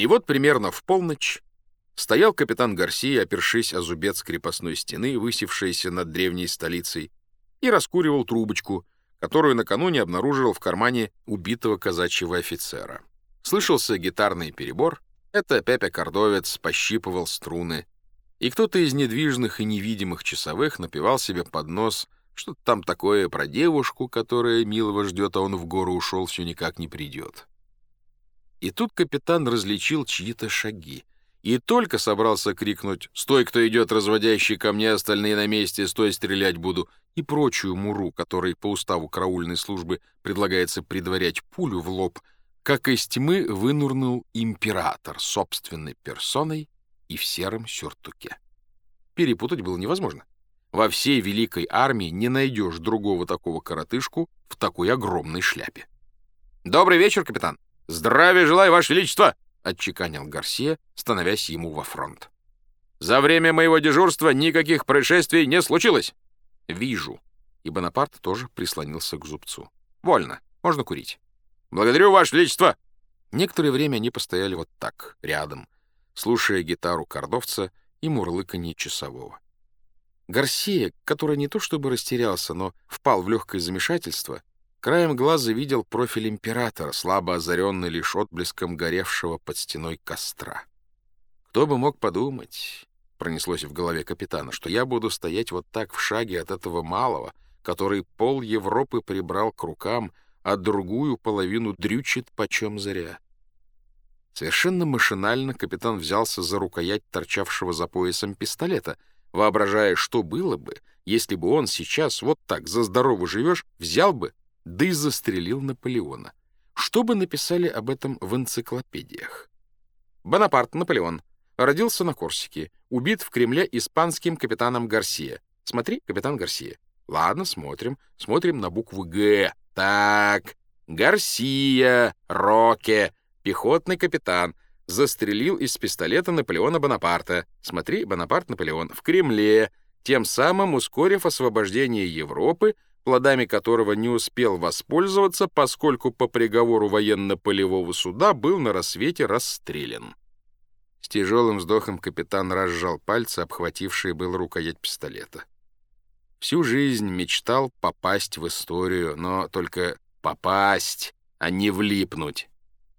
И вот примерно в полночь стоял капитан Гарсия, опершись о зубец крепостной стены, высевшейся над древней столицей, и раскуривал трубочку, которую накануне обнаружил в кармане убитого казачьего офицера. Слышался гитарный перебор. Это Пепе Кордовец пощипывал струны. И кто-то из недвижных и невидимых часовых напевал себе под нос что-то там такое про девушку, которая милого ждет, а он в гору ушел, все никак не придет. И тут капитан различил чьи-то шаги. И только собрался крикнуть «Стой, кто идет, разводящий ко мне, остальные на месте, стой, стрелять буду!» и прочую муру, которой по уставу караульной службы предлагается предварять пулю в лоб, как из тьмы вынурнул император собственной персоной и в сером сюртуке. Перепутать было невозможно. Во всей великой армии не найдешь другого такого коротышку в такой огромной шляпе. «Добрый вечер, капитан!» «Здравия желаю, Ваше Величество!» — отчеканил Гарсия, становясь ему во фронт. «За время моего дежурства никаких происшествий не случилось!» «Вижу». И Бонапарт тоже прислонился к зубцу. «Вольно. Можно курить». «Благодарю, Ваше Величество!» Некоторое время они постояли вот так, рядом, слушая гитару кордовца и мурлыканье часового. Гарсия, который не то чтобы растерялся, но впал в легкое замешательство, Краем глаза видел профиль императора, слабо озаренный лишь отблеском горевшего под стеной костра. «Кто бы мог подумать», — пронеслось в голове капитана, «что я буду стоять вот так в шаге от этого малого, который пол Европы прибрал к рукам, а другую половину дрючит почем зря». Совершенно машинально капитан взялся за рукоять торчавшего за поясом пистолета, воображая, что было бы, если бы он сейчас вот так за здорово живешь, взял бы да и застрелил Наполеона. Что бы написали об этом в энциклопедиях? Бонапарт Наполеон. Родился на Корсике. Убит в Кремле испанским капитаном Гарсия. Смотри, капитан Гарсия. Ладно, смотрим. Смотрим на букву «Г». Так. Гарсия, Роке, пехотный капитан. Застрелил из пистолета Наполеона Бонапарта. Смотри, Бонапарт Наполеон. В Кремле. Тем самым ускорив освобождение Европы плодами которого не успел воспользоваться, поскольку по приговору военно-полевого суда был на рассвете расстрелян. С тяжелым вздохом капитан разжал пальцы, обхватившие был рукоять пистолета. Всю жизнь мечтал попасть в историю, но только попасть, а не влипнуть.